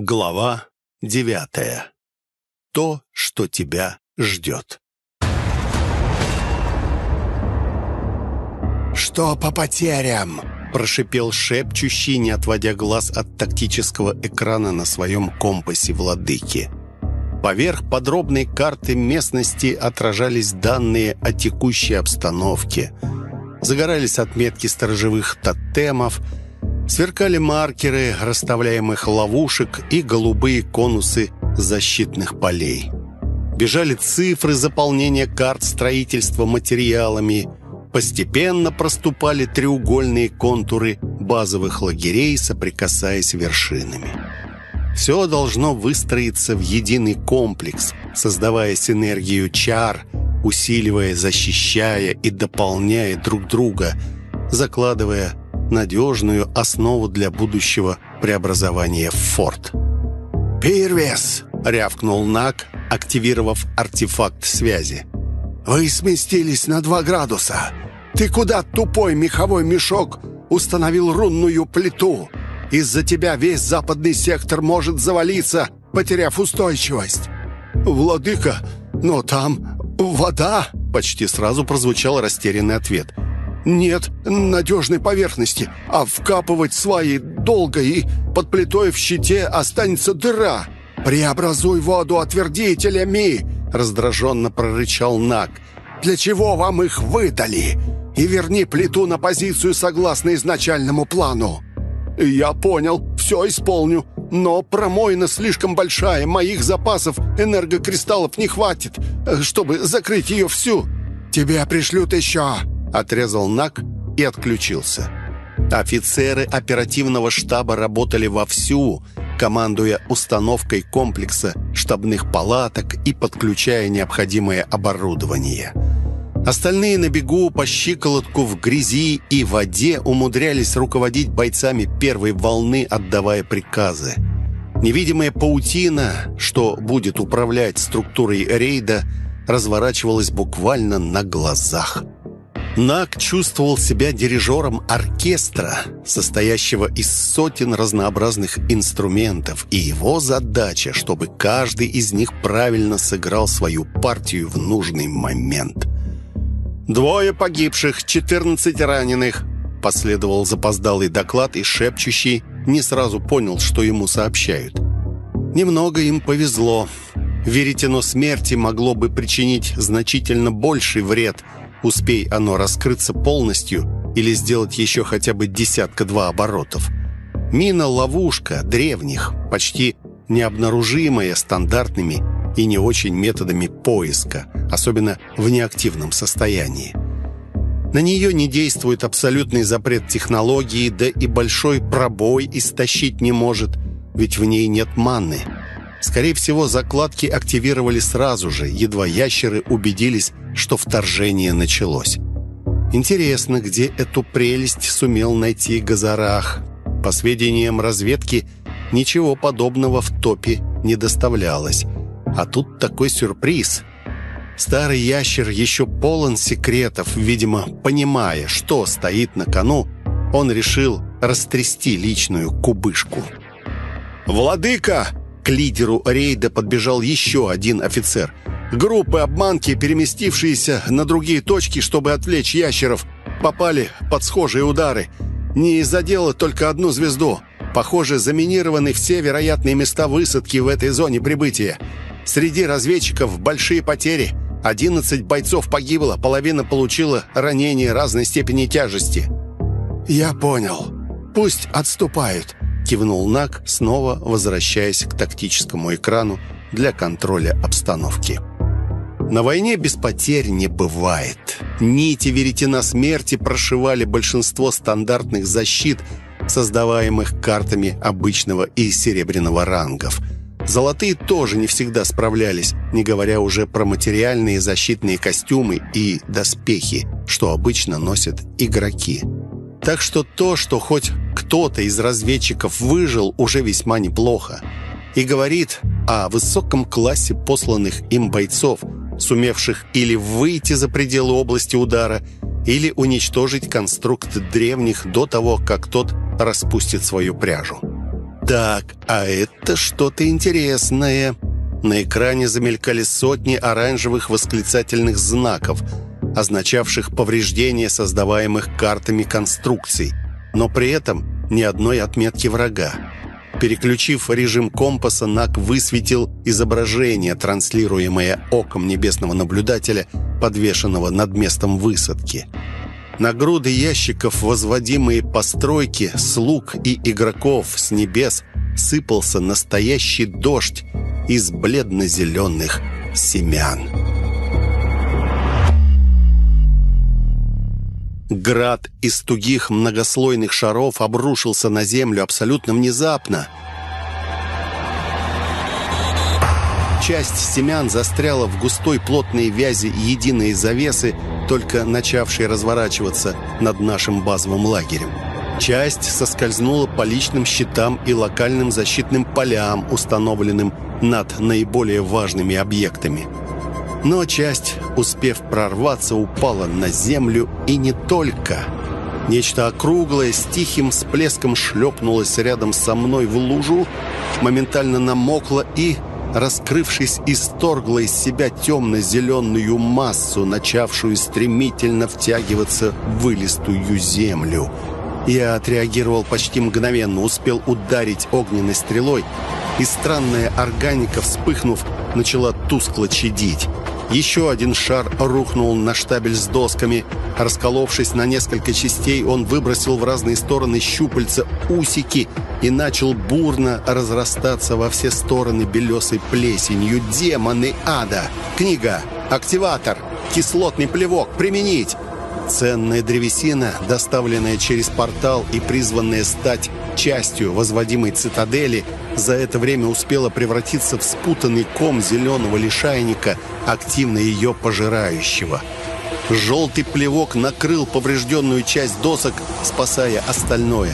Глава девятая. То, что тебя ждет. «Что по потерям?» – прошипел шепчущий, не отводя глаз от тактического экрана на своем компасе владыки. Поверх подробной карты местности отражались данные о текущей обстановке. Загорались отметки сторожевых тотемов – Сверкали маркеры расставляемых ловушек и голубые конусы защитных полей. Бежали цифры заполнения карт строительства материалами. Постепенно проступали треугольные контуры базовых лагерей, соприкасаясь вершинами. Все должно выстроиться в единый комплекс, создавая синергию чар, усиливая, защищая и дополняя друг друга, закладывая надежную основу для будущего преобразования в форт. «Пирвес!» — рявкнул Нак, активировав артефакт связи. «Вы сместились на два градуса. Ты куда, тупой меховой мешок, установил рунную плиту? Из-за тебя весь западный сектор может завалиться, потеряв устойчивость». «Владыка, но там вода!» — почти сразу прозвучал растерянный ответ — нет надежной поверхности, а вкапывать сваи долго и под плитой в щите останется дыра. «Преобразуй воду отвердителями!» — раздраженно прорычал Нак. «Для чего вам их выдали? И верни плиту на позицию согласно изначальному плану». «Я понял, все исполню. Но промоина слишком большая, моих запасов энергокристаллов не хватит, чтобы закрыть ее всю». «Тебе пришлют еще!» Отрезал Нак и отключился. Офицеры оперативного штаба работали вовсю, командуя установкой комплекса штабных палаток и подключая необходимое оборудование. Остальные на бегу по щиколотку в грязи и воде умудрялись руководить бойцами первой волны, отдавая приказы. Невидимая паутина, что будет управлять структурой рейда, разворачивалась буквально на глазах. Нак чувствовал себя дирижером оркестра, состоящего из сотен разнообразных инструментов, и его задача, чтобы каждый из них правильно сыграл свою партию в нужный момент. «Двое погибших, 14 раненых», — последовал запоздалый доклад, и шепчущий не сразу понял, что ему сообщают. Немного им повезло. Веретено смерти могло бы причинить значительно больший вред — Успей оно раскрыться полностью или сделать еще хотя бы десятка-два оборотов. Мина-ловушка древних, почти необнаружимая стандартными и не очень методами поиска, особенно в неактивном состоянии. На нее не действует абсолютный запрет технологии, да и большой пробой истощить не может, ведь в ней нет манны. Скорее всего, закладки активировали сразу же, едва ящеры убедились, что вторжение началось. Интересно, где эту прелесть сумел найти Газарах. По сведениям разведки, ничего подобного в топе не доставлялось. А тут такой сюрприз. Старый ящер еще полон секретов, видимо, понимая, что стоит на кону, он решил растрясти личную кубышку. «Владыка!» К лидеру рейда подбежал еще один офицер – Группы обманки, переместившиеся на другие точки, чтобы отвлечь ящеров, попали под схожие удары. Не задело только одну звезду. Похоже, заминированы все вероятные места высадки в этой зоне прибытия. Среди разведчиков большие потери. 11 бойцов погибло, половина получила ранения разной степени тяжести. «Я понял. Пусть отступают», — кивнул Нак, снова возвращаясь к тактическому экрану для контроля обстановки. На войне без потерь не бывает. Нити веретена смерти прошивали большинство стандартных защит, создаваемых картами обычного и серебряного рангов. Золотые тоже не всегда справлялись, не говоря уже про материальные защитные костюмы и доспехи, что обычно носят игроки. Так что то, что хоть кто-то из разведчиков выжил, уже весьма неплохо. И говорит о высоком классе посланных им бойцов – сумевших или выйти за пределы области удара, или уничтожить конструкт древних до того, как тот распустит свою пряжу. Так, а это что-то интересное. На экране замелькали сотни оранжевых восклицательных знаков, означавших повреждения создаваемых картами конструкций, но при этом ни одной отметки врага. Переключив режим компаса, НАК высветил изображение, транслируемое оком небесного наблюдателя, подвешенного над местом высадки. На груды ящиков, возводимые постройки, слуг и игроков с небес сыпался настоящий дождь из бледно-зеленых семян. Град из тугих многослойных шаров обрушился на землю абсолютно внезапно. Часть семян застряла в густой плотной вязи единой завесы, только начавшей разворачиваться над нашим базовым лагерем. Часть соскользнула по личным щитам и локальным защитным полям, установленным над наиболее важными объектами. Но часть, успев прорваться, упала на землю и не только. Нечто округлое с тихим всплеском шлепнулось рядом со мной в лужу, моментально намокло и, раскрывшись, исторгла из себя темно-зеленую массу, начавшую стремительно втягиваться в вылистую землю – я отреагировал почти мгновенно, успел ударить огненной стрелой, и странная органика, вспыхнув, начала тускло чадить. Еще один шар рухнул на штабель с досками. Расколовшись на несколько частей, он выбросил в разные стороны щупальца усики и начал бурно разрастаться во все стороны белесой плесенью. «Демоны ада!» «Книга! Активатор! Кислотный плевок! Применить!» Ценная древесина, доставленная через портал и призванная стать частью возводимой цитадели, за это время успела превратиться в спутанный ком зеленого лишайника, активно ее пожирающего. Желтый плевок накрыл поврежденную часть досок, спасая остальное.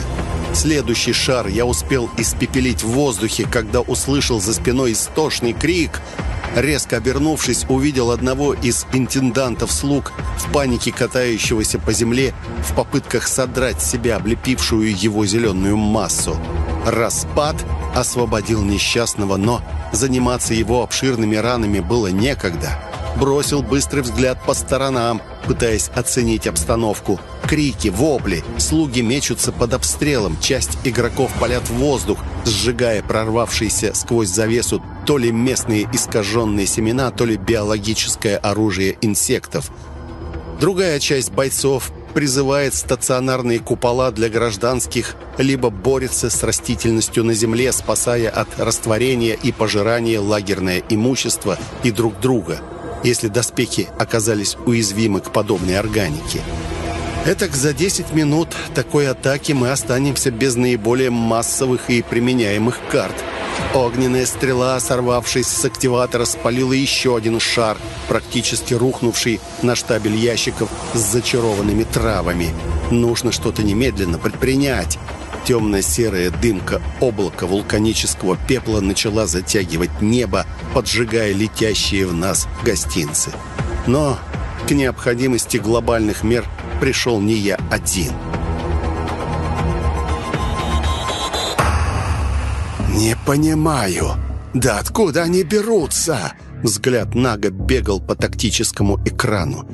Следующий шар я успел испепелить в воздухе, когда услышал за спиной истошный крик — Резко обернувшись, увидел одного из интендантов слуг в панике катающегося по земле в попытках содрать с себя облепившую его зеленую массу. Распад освободил несчастного, но заниматься его обширными ранами было некогда. Бросил быстрый взгляд по сторонам, пытаясь оценить обстановку. Крики, вопли, слуги мечутся под обстрелом, часть игроков палят в воздух, сжигая прорвавшиеся сквозь завесу то ли местные искаженные семена, то ли биологическое оружие инсектов. Другая часть бойцов призывает стационарные купола для гражданских, либо борется с растительностью на земле, спасая от растворения и пожирания лагерное имущество и друг друга, если доспехи оказались уязвимы к подобной органике. Этак за 10 минут такой атаки мы останемся без наиболее массовых и применяемых карт. Огненная стрела, сорвавшись с активатора, спалила еще один шар, практически рухнувший на штабель ящиков с зачарованными травами. Нужно что-то немедленно предпринять. Темно-серая дымка облака вулканического пепла начала затягивать небо, поджигая летящие в нас гостинцы. Но к необходимости глобальных мер пришел не я один. «Не понимаю, да откуда они берутся?» Взгляд Нага бегал по тактическому экрану.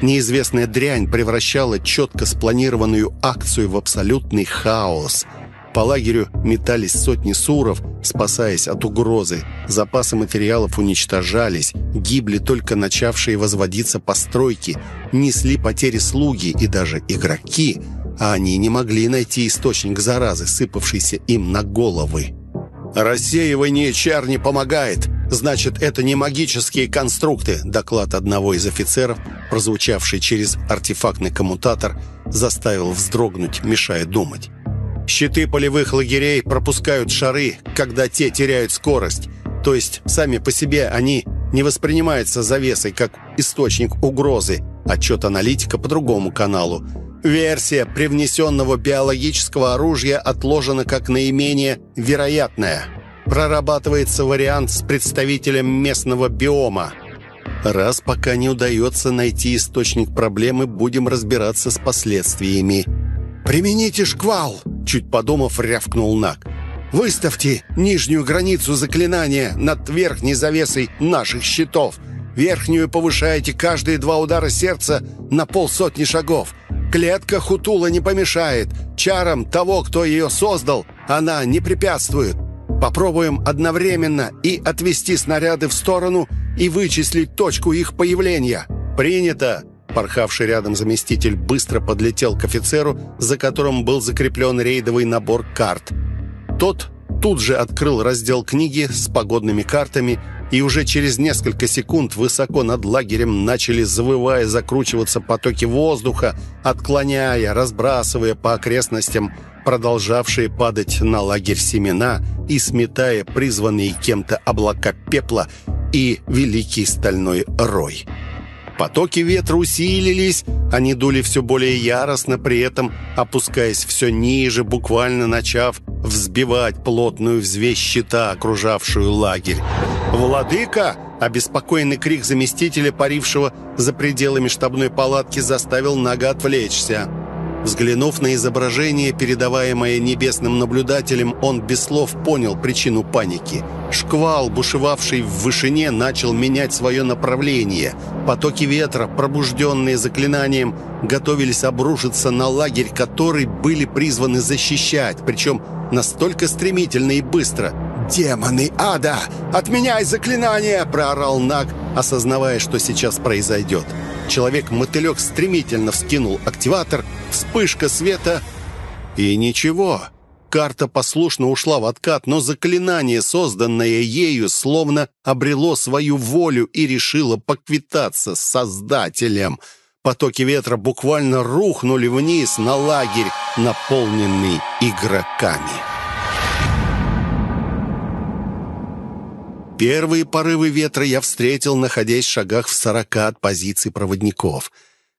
Неизвестная дрянь превращала четко спланированную акцию в абсолютный хаос – по лагерю метались сотни суров, спасаясь от угрозы. Запасы материалов уничтожались, гибли только начавшие возводиться постройки, несли потери слуги и даже игроки, а они не могли найти источник заразы, сыпавшейся им на головы. «Рассеивание чар не помогает. Значит, это не магические конструкты», доклад одного из офицеров, прозвучавший через артефактный коммутатор, заставил вздрогнуть, мешая думать. Щиты полевых лагерей пропускают шары, когда те теряют скорость. То есть сами по себе они не воспринимаются завесой как источник угрозы. Отчет аналитика по другому каналу. Версия привнесенного биологического оружия отложена как наименее вероятная. Прорабатывается вариант с представителем местного биома. Раз пока не удается найти источник проблемы, будем разбираться с последствиями. «Примените шквал!» Чуть подумав, рявкнул Нак. Выставьте нижнюю границу заклинания над верхней завесой наших щитов. Верхнюю повышаете каждые два удара сердца на полсотни шагов. Клетка Хутула не помешает. Чарам того, кто ее создал, она не препятствует. Попробуем одновременно и отвести снаряды в сторону и вычислить точку их появления. Принято!» Порхавший рядом заместитель быстро подлетел к офицеру, за которым был закреплен рейдовый набор карт. Тот тут же открыл раздел книги с погодными картами и уже через несколько секунд высоко над лагерем начали, завывая, закручиваться потоки воздуха, отклоняя, разбрасывая по окрестностям продолжавшие падать на лагерь семена и сметая призванные кем-то облака пепла и великий стальной рой. Потоки ветра усилились, они дули все более яростно, при этом опускаясь все ниже, буквально начав взбивать плотную взвесь щита, окружавшую лагерь. «Владыка!» — обеспокоенный крик заместителя, парившего за пределами штабной палатки, заставил Нага отвлечься. Взглянув на изображение, передаваемое небесным наблюдателем, он без слов понял причину паники. Шквал, бушевавший в вышине, начал менять свое направление. Потоки ветра, пробужденные заклинанием, готовились обрушиться на лагерь, который были призваны защищать, причем настолько стремительно и быстро. «Демоны ада! Отменяй заклинание!» – проорал Наг, осознавая, что сейчас произойдет. Человек-мотылек стремительно вскинул активатор, вспышка света и ничего. Карта послушно ушла в откат, но заклинание, созданное ею, словно обрело свою волю и решило поквитаться с Создателем. Потоки ветра буквально рухнули вниз на лагерь, наполненный игроками. Первые порывы ветра я встретил, находясь в шагах в сорока от позиции проводников.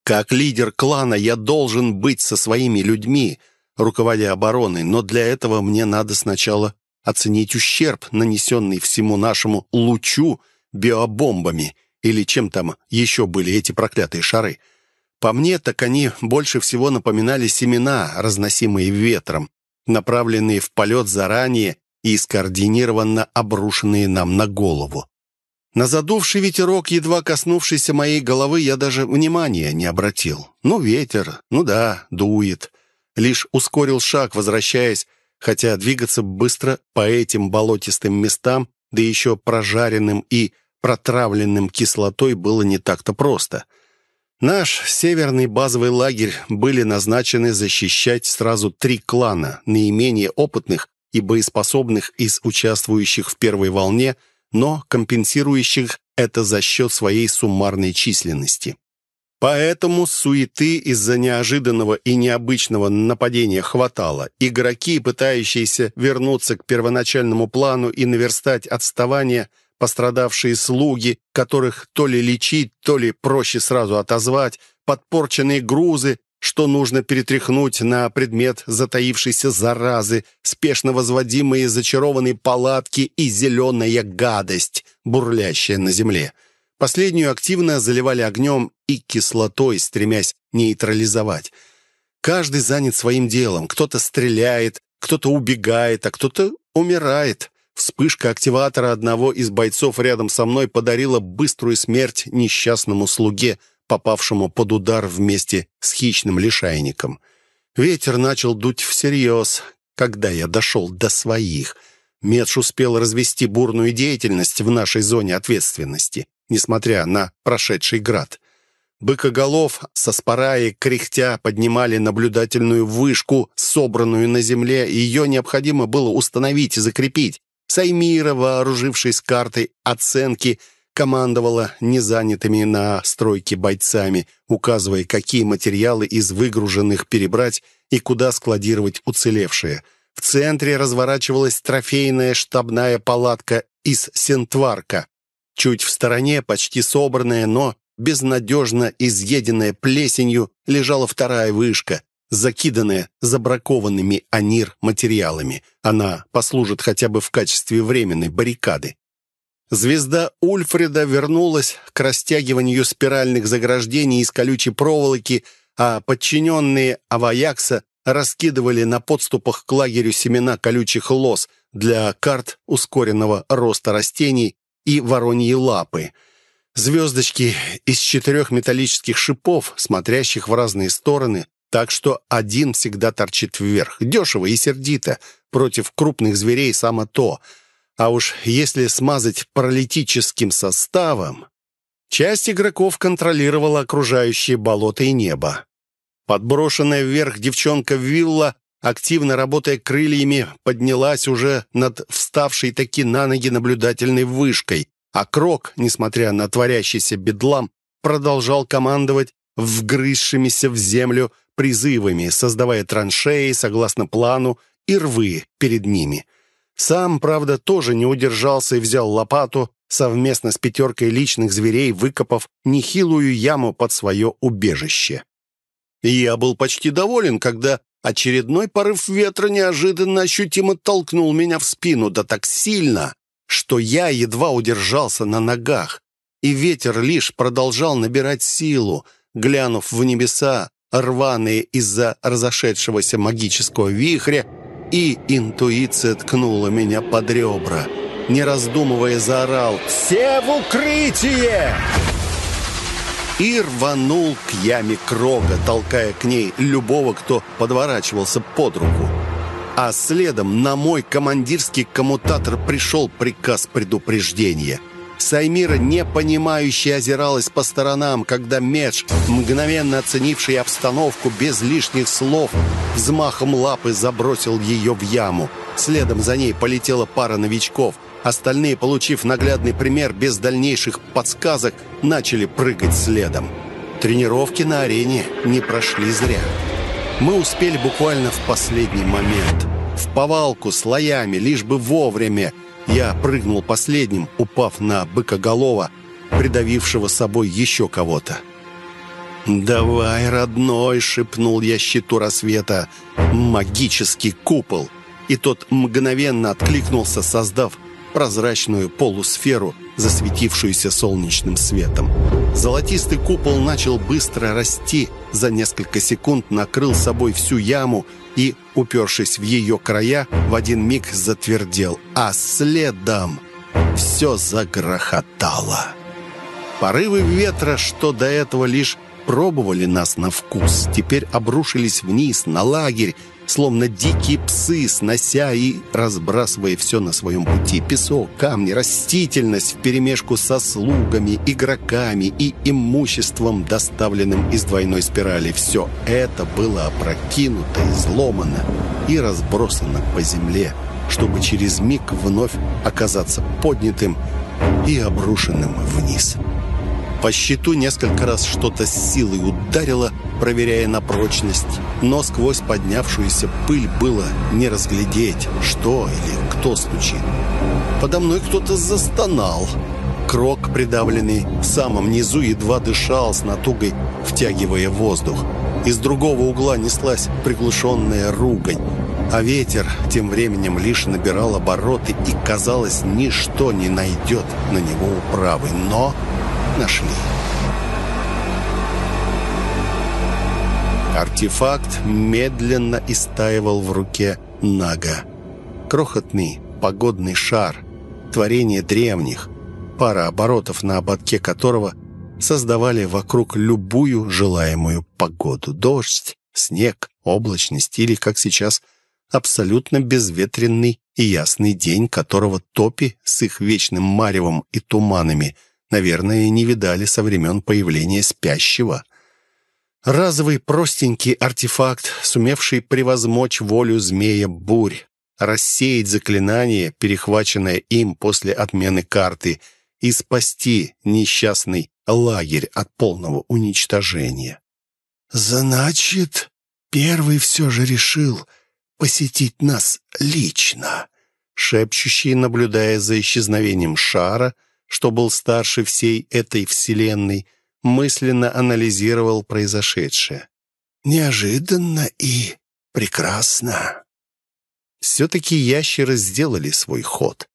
Как лидер клана я должен быть со своими людьми, руководя обороной, но для этого мне надо сначала оценить ущерб, нанесенный всему нашему лучу биобомбами или чем там еще были эти проклятые шары. По мне, так они больше всего напоминали семена, разносимые ветром, направленные в полет заранее и скоординированно обрушенные нам на голову. На задувший ветерок, едва коснувшийся моей головы, я даже внимания не обратил. Ну, ветер, ну да, дует. Лишь ускорил шаг, возвращаясь, хотя двигаться быстро по этим болотистым местам, да еще прожаренным и протравленным кислотой было не так-то просто. Наш северный базовый лагерь были назначены защищать сразу три клана, наименее опытных и боеспособных из участвующих в первой волне, но компенсирующих это за счет своей суммарной численности. Поэтому суеты из-за неожиданного и необычного нападения хватало. Игроки, пытающиеся вернуться к первоначальному плану и наверстать отставание, пострадавшие слуги, которых то ли лечить, то ли проще сразу отозвать, подпорченные грузы, что нужно перетряхнуть на предмет затаившейся заразы, спешно возводимые зачарованные палатки и зеленая гадость, бурлящая на земле. Последнюю активно заливали огнем и кислотой, стремясь нейтрализовать. Каждый занят своим делом. Кто-то стреляет, кто-то убегает, а кто-то умирает. Вспышка активатора одного из бойцов рядом со мной подарила быструю смерть несчастному слуге, попавшему под удар вместе с хищным лишайником. Ветер начал дуть всерьез, когда я дошел до своих. Медж успел развести бурную деятельность в нашей зоне ответственности, несмотря на прошедший град. Быкоголов со спараи кряхтя поднимали наблюдательную вышку, собранную на земле, и ее необходимо было установить и закрепить. Саймира, вооружившись картой оценки, командовала незанятыми на стройке бойцами, указывая, какие материалы из выгруженных перебрать и куда складировать уцелевшие. В центре разворачивалась трофейная штабная палатка из сентварка. Чуть в стороне, почти собранная, но безнадежно изъеденная плесенью, лежала вторая вышка, закиданная забракованными анир материалами. Она послужит хотя бы в качестве временной баррикады. Звезда Ульфреда вернулась к растягиванию спиральных заграждений из колючей проволоки, а подчиненные Аваякса раскидывали на подступах к лагерю семена колючих лос, для карт ускоренного роста растений и вороньи лапы. Звездочки из четырех металлических шипов, смотрящих в разные стороны, так что один всегда торчит вверх. Дешево и сердито. Против крупных зверей само то. А уж если смазать паралитическим составом... Часть игроков контролировала окружающие болото и небо. Подброшенная вверх девчонка Вилла активно работая крыльями, поднялась уже над вставшей таки на ноги наблюдательной вышкой, а Крок, несмотря на творящийся бедлам, продолжал командовать вгрызшимися в землю призывами, создавая траншеи согласно плану и рвы перед ними. Сам, правда, тоже не удержался и взял лопату, совместно с пятеркой личных зверей выкопав нехилую яму под свое убежище. Я был почти доволен, когда Очередной порыв ветра неожиданно ощутимо толкнул меня в спину, да так сильно, что я едва удержался на ногах, и ветер лишь продолжал набирать силу, глянув в небеса, рваные из-за разошедшегося магического вихря, и интуиция ткнула меня под ребра. Не раздумывая, заорал «Все в укрытие!» и рванул к яме Крога, толкая к ней любого, кто подворачивался под руку. А следом на мой командирский коммутатор пришел приказ предупреждения. Саймира, непонимающе озиралась по сторонам, когда меч, мгновенно оценивший обстановку без лишних слов, взмахом лапы забросил ее в яму. Следом за ней полетела пара новичков – Остальные, получив наглядный пример без дальнейших подсказок, начали прыгать следом. Тренировки на арене не прошли зря. Мы успели буквально в последний момент. В повалку слоями, лишь бы вовремя. Я прыгнул последним, упав на быкоголова, придавившего собой еще кого-то. «Давай, родной!» — шепнул я щиту рассвета. «Магический купол!» И тот мгновенно откликнулся, создав прозрачную полусферу, засветившуюся солнечным светом. Золотистый купол начал быстро расти, за несколько секунд накрыл собой всю яму и, упершись в ее края, в один миг затвердел, а следом все загрохотало. Порывы ветра, что до этого лишь пробовали нас на вкус, теперь обрушились вниз, на лагерь, словно дикие псы, снося и разбрасывая все на своем пути. Песок, камни, растительность вперемешку со слугами, игроками и имуществом, доставленным из двойной спирали. Все это было опрокинуто, изломано и разбросано по земле, чтобы через миг вновь оказаться поднятым и обрушенным вниз. По щиту несколько раз что-то с силой ударило, проверяя на прочность, но сквозь поднявшуюся пыль было не разглядеть, что или кто стучит. Подо мной кто-то застонал. Крок, придавленный в самом низу, едва дышал с натугой, втягивая воздух. Из другого угла неслась приглушенная ругань, а ветер тем временем лишь набирал обороты, и, казалось, ничто не найдет на него управы. Но нашли. Артефакт медленно истаивал в руке Нага. Крохотный погодный шар, творение древних, пара оборотов на ободке которого создавали вокруг любую желаемую погоду. Дождь, снег, облачность или, как сейчас, абсолютно безветренный и ясный день, которого топи с их вечным маревом и туманами – наверное, не видали со времен появления спящего. Разовый простенький артефакт, сумевший превозмочь волю змея-бурь, рассеять заклинание, перехваченное им после отмены карты, и спасти несчастный лагерь от полного уничтожения. «Значит, первый все же решил посетить нас лично», шепчущий, наблюдая за исчезновением шара, — что был старше всей этой вселенной, мысленно анализировал произошедшее. «Неожиданно и прекрасно». Все-таки ящеры сделали свой ход.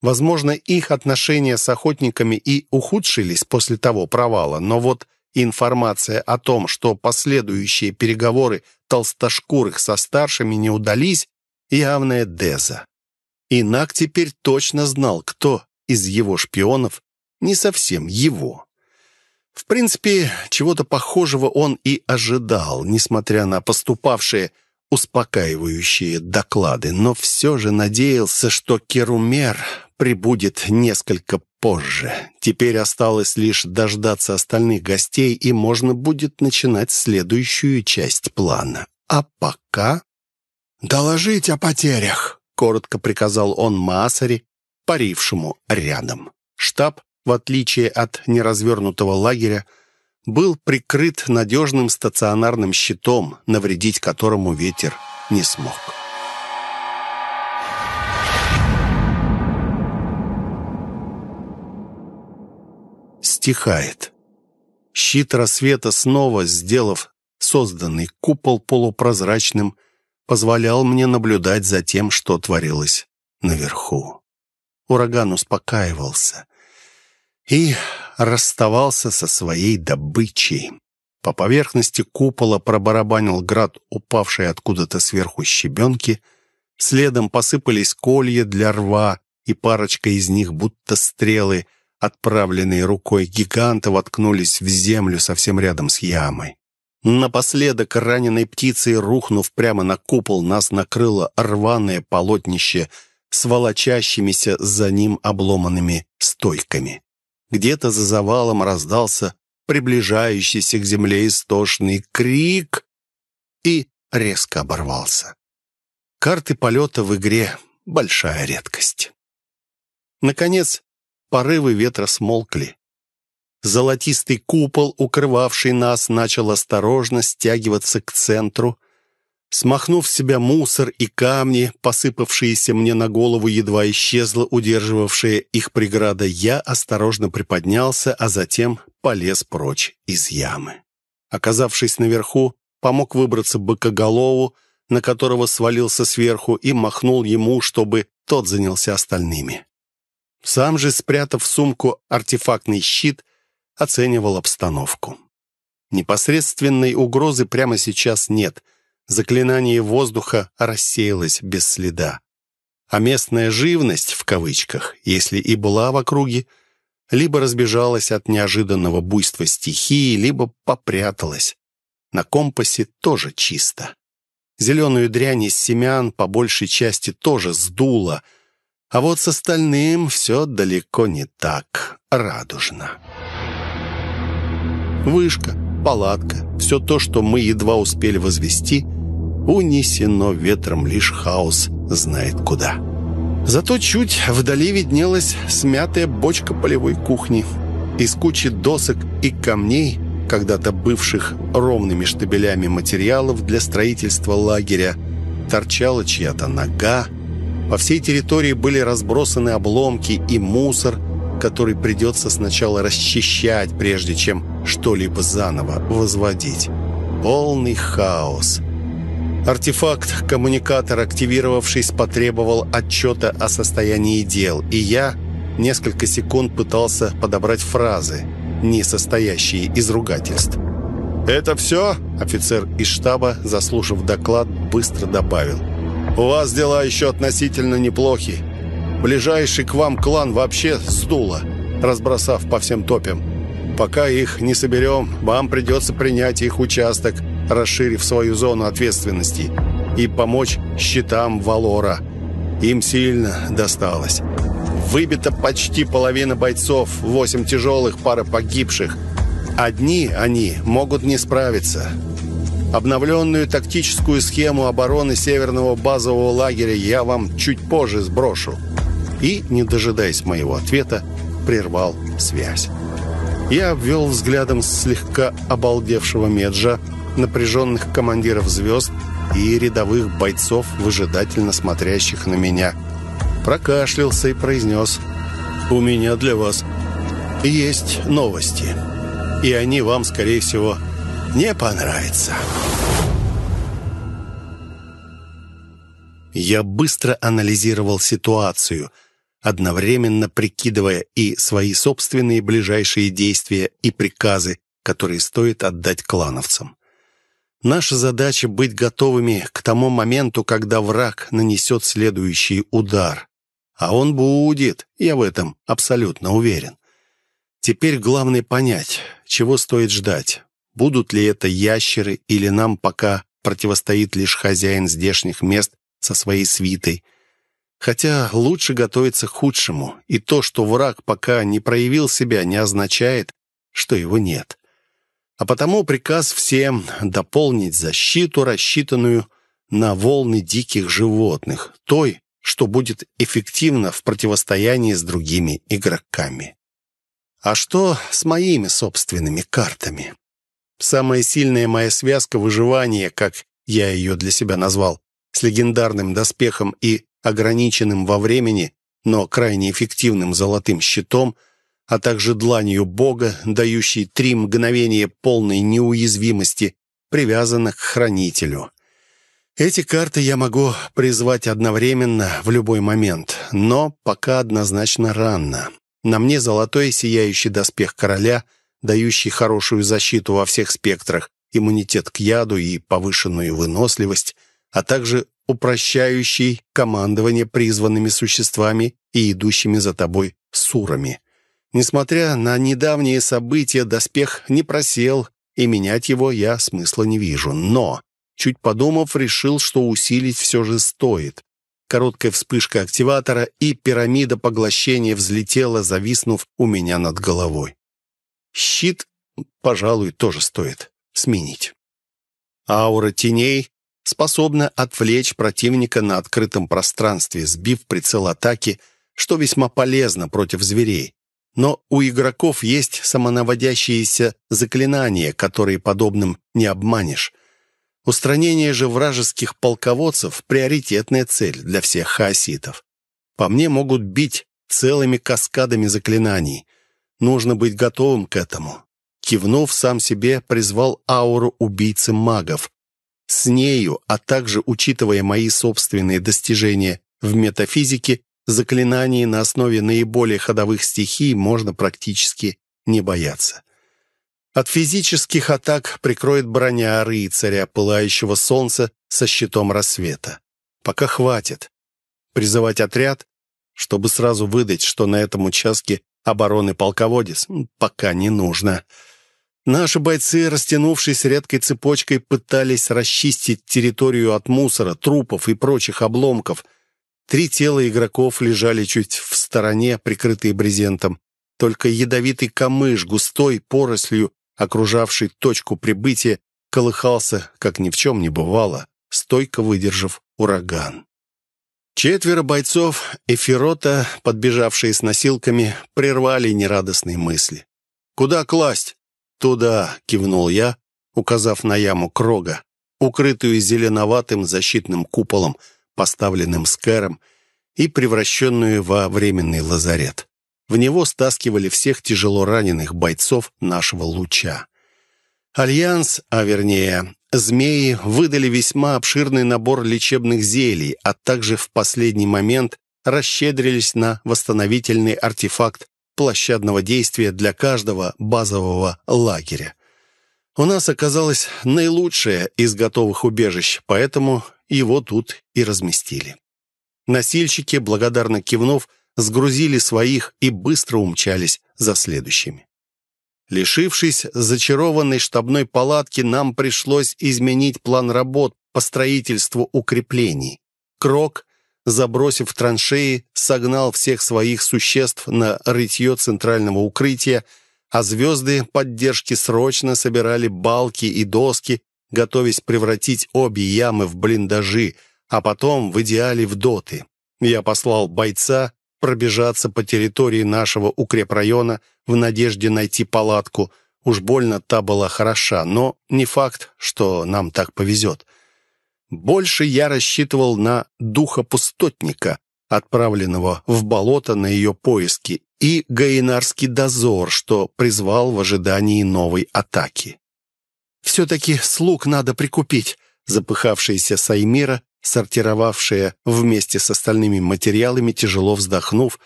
Возможно, их отношения с охотниками и ухудшились после того провала, но вот информация о том, что последующие переговоры толстошкурых со старшими не удались, явная деза. И Нак теперь точно знал, кто из его шпионов не совсем его. В принципе, чего-то похожего он и ожидал, несмотря на поступавшие успокаивающие доклады, но все же надеялся, что Керумер прибудет несколько позже. Теперь осталось лишь дождаться остальных гостей, и можно будет начинать следующую часть плана. А пока... «Доложить о потерях», — коротко приказал он Маасаре, парившему рядом. Штаб в отличие от неразвернутого лагеря, был прикрыт надежным стационарным щитом, навредить которому ветер не смог. Стихает. Щит рассвета снова, сделав созданный купол полупрозрачным, позволял мне наблюдать за тем, что творилось наверху. Ураган успокаивался и расставался со своей добычей. По поверхности купола пробарабанил град, упавший откуда-то сверху щебенки. Следом посыпались колья для рва, и парочка из них, будто стрелы, отправленные рукой гиганта, воткнулись в землю совсем рядом с ямой. Напоследок, раненой птицей, рухнув прямо на купол, нас накрыло рваное полотнище с волочащимися за ним обломанными стойками. Где-то за завалом раздался приближающийся к земле истошный крик и резко оборвался. Карты полета в игре — большая редкость. Наконец, порывы ветра смолкли. Золотистый купол, укрывавший нас, начал осторожно стягиваться к центру, Смахнув с себя мусор и камни, посыпавшиеся мне на голову, едва исчезла удерживавшая их преграда, я осторожно приподнялся, а затем полез прочь из ямы. Оказавшись наверху, помог выбраться быкоголову, на которого свалился сверху, и махнул ему, чтобы тот занялся остальными. Сам же, спрятав в сумку артефактный щит, оценивал обстановку. Непосредственной угрозы прямо сейчас нет — заклинание воздуха рассеялось без следа. А местная живность, в кавычках, если и была в округе, либо разбежалась от неожиданного буйства стихии, либо попряталась. На компасе тоже чисто. Зеленую дрянь из семян по большей части тоже сдуло, а вот с остальным все далеко не так радужно. Вышка, палатка, все то, что мы едва успели возвести — унесено ветром лишь хаос знает куда. Зато чуть вдали виднелась смятая бочка полевой кухни. Из кучи досок и камней, когда-то бывших ровными штабелями материалов для строительства лагеря, торчала чья-то нога. По всей территории были разбросаны обломки и мусор, который придется сначала расчищать, прежде чем что-либо заново возводить. Полный хаос – Артефакт-коммуникатор, активировавшись, потребовал отчета о состоянии дел, и я несколько секунд пытался подобрать фразы, не состоящие из ругательств. «Это все?» – офицер из штаба, заслушав доклад, быстро добавил. «У вас дела еще относительно неплохи. Ближайший к вам клан вообще сдуло, разбросав по всем топям. Пока их не соберем, вам придется принять их участок – расширив свою зону ответственности, и помочь щитам Валора. Им сильно досталось. Выбита почти половина бойцов, восемь тяжелых, пара погибших. Одни они могут не справиться. Обновленную тактическую схему обороны северного базового лагеря я вам чуть позже сброшу. И, не дожидаясь моего ответа, прервал связь. Я обвел взглядом слегка обалдевшего Меджа, напряженных командиров звезд и рядовых бойцов, выжидательно смотрящих на меня. Прокашлялся и произнес «У меня для вас есть новости, и они вам, скорее всего, не понравятся». Я быстро анализировал ситуацию, одновременно прикидывая и свои собственные ближайшие действия и приказы, которые стоит отдать клановцам. Наша задача — быть готовыми к тому моменту, когда враг нанесет следующий удар. А он будет, я в этом абсолютно уверен. Теперь главное понять, чего стоит ждать. Будут ли это ящеры или нам пока противостоит лишь хозяин здешних мест со своей свитой. Хотя лучше готовиться к худшему, и то, что враг пока не проявил себя, не означает, что его нет. А потому приказ всем дополнить защиту, рассчитанную на волны диких животных, той, что будет эффективно в противостоянии с другими игроками. А что с моими собственными картами? Самая сильная моя связка выживания, как я ее для себя назвал, с легендарным доспехом и ограниченным во времени, но крайне эффективным золотым щитом, а также дланью бога, дающей три мгновения полной неуязвимости, привязана к хранителю. Эти карты я могу призвать одновременно в любой момент, но пока однозначно рано. На мне золотой сияющий доспех короля, дающий хорошую защиту во всех спектрах, иммунитет к яду и повышенную выносливость, а также упрощающий командование призванными существами и идущими за тобой сурами. Несмотря на недавние события, доспех не просел, и менять его я смысла не вижу. Но, чуть подумав, решил, что усилить все же стоит. Короткая вспышка активатора, и пирамида поглощения взлетела, зависнув у меня над головой. Щит, пожалуй, тоже стоит сменить. Аура теней способна отвлечь противника на открытом пространстве, сбив прицел атаки, что весьма полезно против зверей. Но у игроков есть самонаводящиеся заклинания, которые подобным не обманешь. Устранение же вражеских полководцев – приоритетная цель для всех хаоситов. По мне могут бить целыми каскадами заклинаний. Нужно быть готовым к этому. Кивнув сам себе, призвал ауру убийцы магов. С нею, а также учитывая мои собственные достижения в метафизике, заклинаний на основе наиболее ходовых стихий можно практически не бояться. От физических атак прикроет броня рыцаря, пылающего солнца со щитом рассвета. Пока хватит. Призывать отряд, чтобы сразу выдать, что на этом участке обороны полководец, пока не нужно. Наши бойцы, растянувшись редкой цепочкой, пытались расчистить территорию от мусора, трупов и прочих обломков. Три тела игроков лежали чуть в стороне, прикрытые брезентом. Только ядовитый камыш, густой порослью, окружавший точку прибытия, колыхался, как ни в чем не бывало, стойко выдержав ураган. Четверо бойцов Эфирота, подбежавшие с носилками, прервали нерадостные мысли. «Куда класть?» «Туда», — кивнул я, указав на яму Крога, укрытую зеленоватым защитным куполом, поставленным скэром, и превращенную во временный лазарет. В него стаскивали всех тяжело раненых бойцов нашего луча. Альянс, а вернее, змеи, выдали весьма обширный набор лечебных зелий, а также в последний момент расщедрились на восстановительный артефакт площадного действия для каждого базового лагеря. У нас оказалось наилучшее из готовых убежищ, поэтому его тут и разместили. Носильщики, благодарно кивнув, сгрузили своих и быстро умчались за следующими. Лишившись зачарованной штабной палатки, нам пришлось изменить план работ по строительству укреплений. Крок забросив траншеи, согнал всех своих существ на рытье центрального укрытия, а звезды поддержки срочно собирали балки и доски, готовясь превратить обе ямы в блиндажи, а потом в идеале в доты. Я послал бойца пробежаться по территории нашего укрепрайона в надежде найти палатку. Уж больно та была хороша, но не факт, что нам так повезет. Больше я рассчитывал на духа пустотника, отправленного в болото на ее поиски, и гаинарский дозор, что призвал в ожидании новой атаки. «Все-таки слуг надо прикупить», запыхавшаяся Саймира, сортировавшая вместе с остальными материалами, тяжело вздохнув,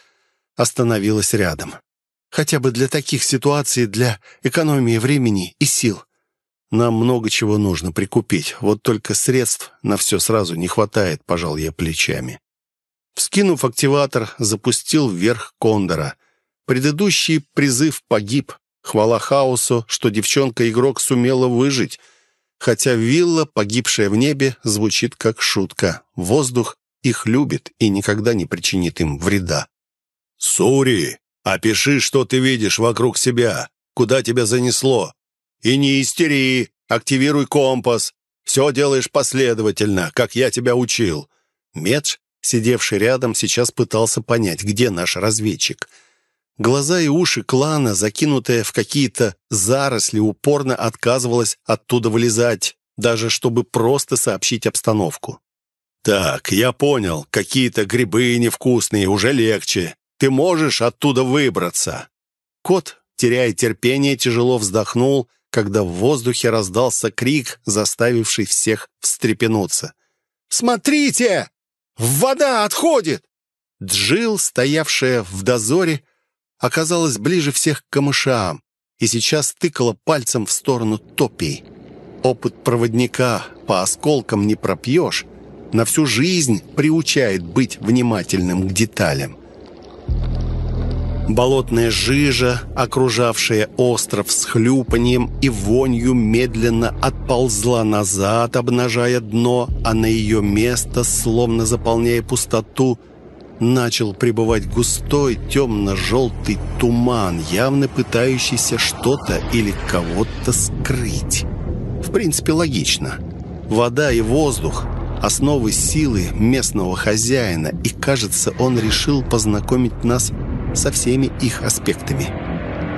остановилась рядом. «Хотя бы для таких ситуаций, для экономии времени и сил». Нам много чего нужно прикупить, вот только средств на все сразу не хватает, пожал я плечами. Вскинув активатор, запустил вверх кондора. Предыдущий призыв погиб. Хвала хаосу, что девчонка-игрок сумела выжить. Хотя вилла, погибшая в небе, звучит как шутка. Воздух их любит и никогда не причинит им вреда. «Сури, опиши, что ты видишь вокруг себя. Куда тебя занесло? И не истери, активируй компас. Все делаешь последовательно, как я тебя учил». Медж, сидевший рядом, сейчас пытался понять, где наш разведчик. Глаза и уши клана, закинутые в какие-то заросли, упорно отказывалась оттуда вылезать, даже чтобы просто сообщить обстановку. «Так, я понял. Какие-то грибы невкусные, уже легче. Ты можешь оттуда выбраться». Кот, теряя терпение, тяжело вздохнул, когда в воздухе раздался крик, заставивший всех встрепенуться. «Смотрите! Вода отходит!» Джил, стоявшая в дозоре, оказалась ближе всех к камышам и сейчас тыкала пальцем в сторону топий. Опыт проводника по осколкам не пропьешь, на всю жизнь приучает быть внимательным к деталям. Болотная жижа, окружавшая остров с хлюпаньем и вонью, медленно отползла назад, обнажая дно, а на ее место, словно заполняя пустоту, начал пребывать густой темно-желтый туман, явно пытающийся что-то или кого-то скрыть. В принципе, логично. Вода и воздух основы силы местного хозяина, и, кажется, он решил познакомить нас со всеми их аспектами.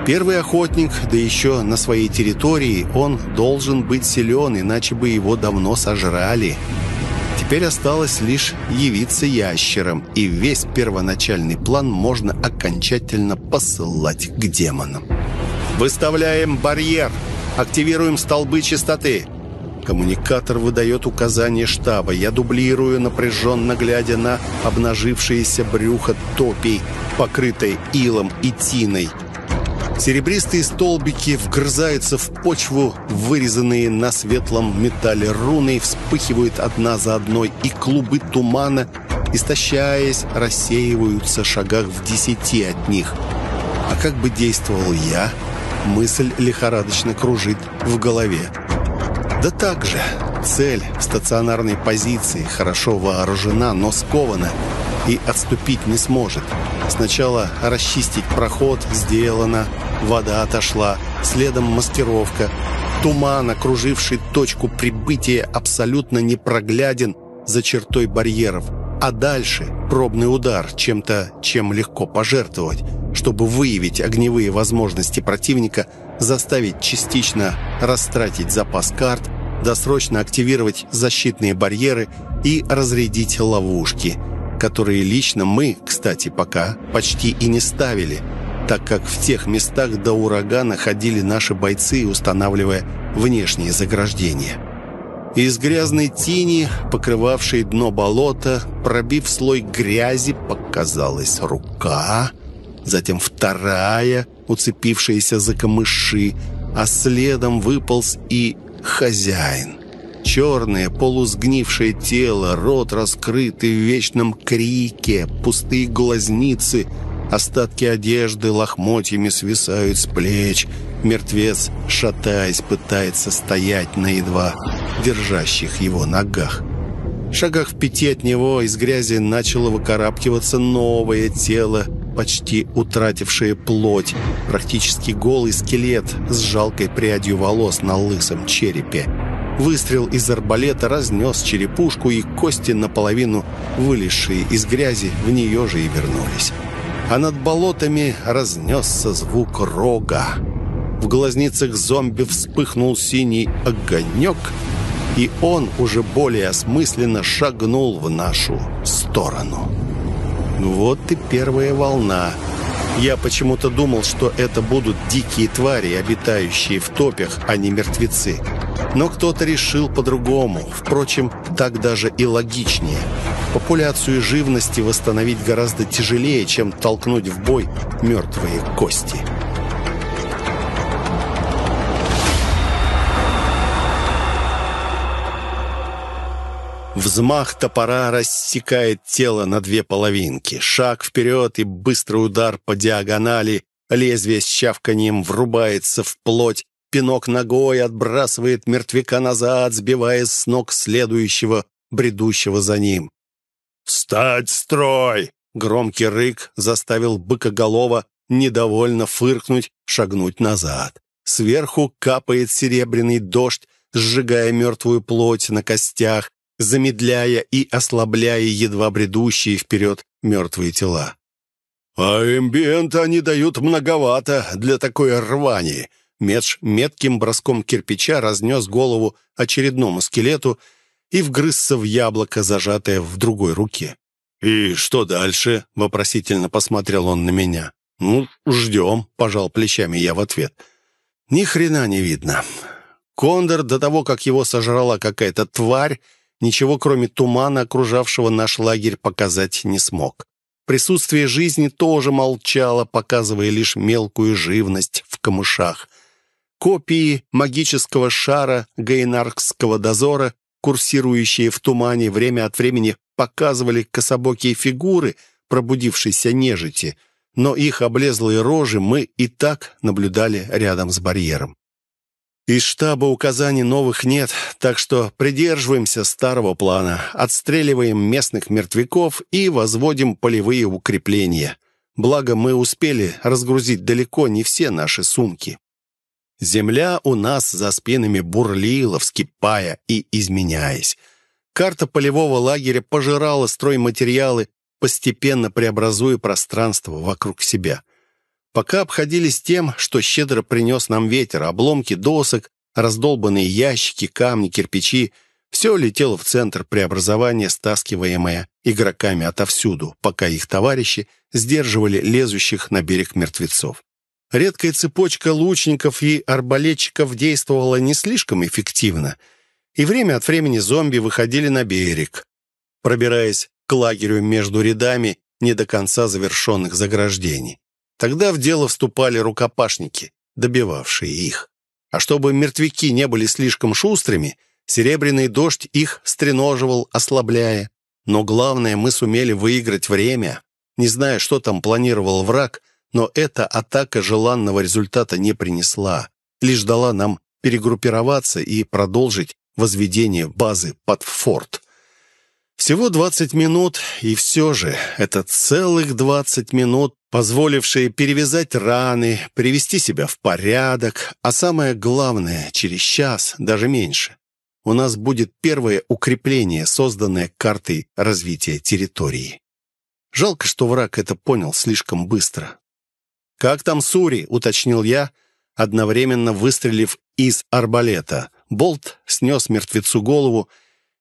Первый охотник, да еще на своей территории, он должен быть силен, иначе бы его давно сожрали. Теперь осталось лишь явиться ящером, и весь первоначальный план можно окончательно посылать к демонам. «Выставляем барьер! Активируем столбы чистоты!» Коммуникатор выдает указание штаба. Я дублирую, напряженно глядя на обнажившееся брюхо топий, покрытой илом и тиной. Серебристые столбики вгрызаются в почву, вырезанные на светлом металле руны, вспыхивают одна за одной, и клубы тумана, истощаясь, рассеиваются шагах в десяти от них. А как бы действовал я? Мысль лихорадочно кружит в голове. Да так же. Цель в стационарной позиции, хорошо вооружена, но скована и отступить не сможет. Сначала расчистить проход сделано, вода отошла, следом маскировка. Туман, окруживший точку прибытия, абсолютно непрогляден за чертой барьеров. А дальше пробный удар чем-то, чем легко пожертвовать, чтобы выявить огневые возможности противника – заставить частично растратить запас карт, досрочно активировать защитные барьеры и разрядить ловушки, которые лично мы, кстати, пока почти и не ставили, так как в тех местах до урагана ходили наши бойцы, устанавливая внешние заграждения. Из грязной тени, покрывавшей дно болота, пробив слой грязи, показалась рука, затем вторая — уцепившиеся за камыши, а следом выполз и хозяин. Черное, полусгнившее тело, рот раскрытый в вечном крике, пустые глазницы, остатки одежды лохмотьями свисают с плеч. Мертвец, шатаясь, пытается стоять на едва держащих его ногах. Шагах в пяти от него из грязи начало выкарабкиваться новое тело, почти утратившие плоть, практически голый скелет с жалкой прядью волос на лысом черепе. Выстрел из арбалета разнес черепушку, и кости, наполовину вылезшие из грязи, в нее же и вернулись. А над болотами разнесся звук рога. В глазницах зомби вспыхнул синий огонек, и он уже более осмысленно шагнул в нашу сторону. Вот и первая волна. Я почему-то думал, что это будут дикие твари, обитающие в топях, а не мертвецы. Но кто-то решил по-другому. Впрочем, так даже и логичнее. Популяцию живности восстановить гораздо тяжелее, чем толкнуть в бой мертвые кости. Взмах топора рассекает тело на две половинки. Шаг вперед и быстрый удар по диагонали. Лезвие с чавканием врубается в плоть. Пинок ногой отбрасывает мертвяка назад, сбивая с ног следующего, бредущего за ним. «Встать, строй!» Громкий рык заставил быкоголова недовольно фыркнуть, шагнуть назад. Сверху капает серебряный дождь, сжигая мертвую плоть на костях, замедляя и ослабляя едва бредущие вперед мертвые тела. «А эмбиента они дают многовато для такой рвани!» Медж метким броском кирпича разнес голову очередному скелету и вгрызся в яблоко, зажатое в другой руке. «И что дальше?» — вопросительно посмотрел он на меня. «Ну, ждем», — пожал плечами я в ответ. «Ни хрена не видно. Кондор до того, как его сожрала какая-то тварь, ничего кроме тумана, окружавшего наш лагерь, показать не смог. Присутствие жизни тоже молчало, показывая лишь мелкую живность в камышах. Копии магического шара Гейнаркского дозора, курсирующие в тумане, время от времени показывали кособокие фигуры пробудившейся нежити, но их облезлые рожи мы и так наблюдали рядом с барьером. Из штаба указаний новых нет, так что придерживаемся старого плана, отстреливаем местных мертвяков и возводим полевые укрепления. Благо, мы успели разгрузить далеко не все наши сумки. Земля у нас за спинами бурлила, вскипая и изменяясь. Карта полевого лагеря пожирала стройматериалы, постепенно преобразуя пространство вокруг себя пока обходились тем, что щедро принес нам ветер, обломки досок, раздолбанные ящики, камни, кирпичи. Все летело в центр преобразования, стаскиваемое игроками отовсюду, пока их товарищи сдерживали лезущих на берег мертвецов. Редкая цепочка лучников и арбалетчиков действовала не слишком эффективно, и время от времени зомби выходили на берег, пробираясь к лагерю между рядами не до конца завершенных заграждений. Тогда в дело вступали рукопашники, добивавшие их. А чтобы мертвяки не были слишком шустрыми, серебряный дождь их стреноживал, ослабляя. Но главное, мы сумели выиграть время. Не зная, что там планировал враг, но эта атака желанного результата не принесла. Лишь дала нам перегруппироваться и продолжить возведение базы под форт. Всего 20 минут, и все же это целых 20 минут, позволившие перевязать раны, привести себя в порядок, а самое главное, через час, даже меньше, у нас будет первое укрепление, созданное картой развития территории. Жалко, что враг это понял слишком быстро. «Как там Сури?» — уточнил я, одновременно выстрелив из арбалета. Болт снес мертвецу голову,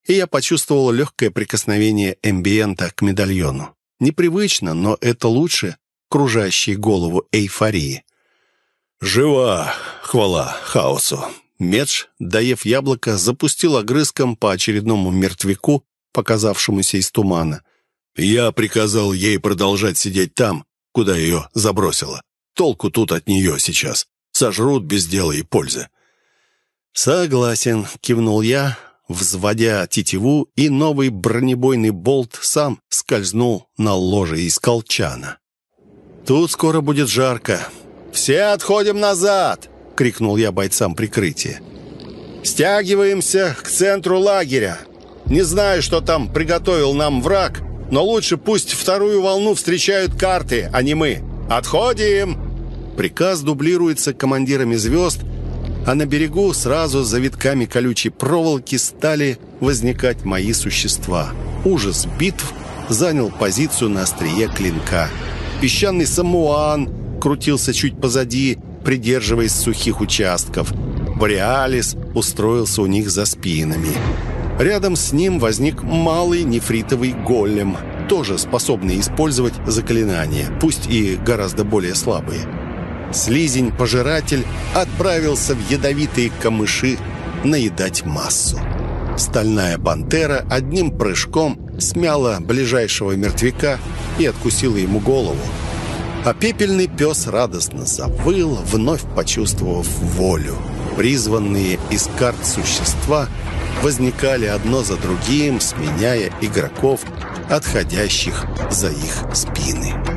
и я почувствовал легкое прикосновение эмбиента к медальону. Непривычно, но это лучше кружащей голову эйфории. «Жива! Хвала хаосу!» Медж, доев яблоко, запустил огрызком по очередному мертвяку, показавшемуся из тумана. «Я приказал ей продолжать сидеть там, куда ее забросило. Толку тут от нее сейчас. Сожрут без дела и пользы». «Согласен», — кивнул я, взводя тетиву, и новый бронебойный болт сам скользнул на ложе из колчана. «Тут скоро будет жарко. Все отходим назад!» — крикнул я бойцам прикрытия. «Стягиваемся к центру лагеря. Не знаю, что там приготовил нам враг, но лучше пусть вторую волну встречают карты, а не мы. Отходим!» Приказ дублируется командирами звезд — а на берегу сразу за витками колючей проволоки стали возникать мои существа. Ужас битв занял позицию на острие клинка. Песчаный самуан крутился чуть позади, придерживаясь сухих участков. Бореалис устроился у них за спинами. Рядом с ним возник малый нефритовый голем, тоже способный использовать заклинания, пусть и гораздо более слабые. Слизень-пожиратель отправился в ядовитые камыши наедать массу. Стальная пантера одним прыжком смяла ближайшего мертвяка и откусила ему голову. А пепельный пес радостно завыл, вновь почувствовав волю. Призванные из карт существа возникали одно за другим, сменяя игроков, отходящих за их спины.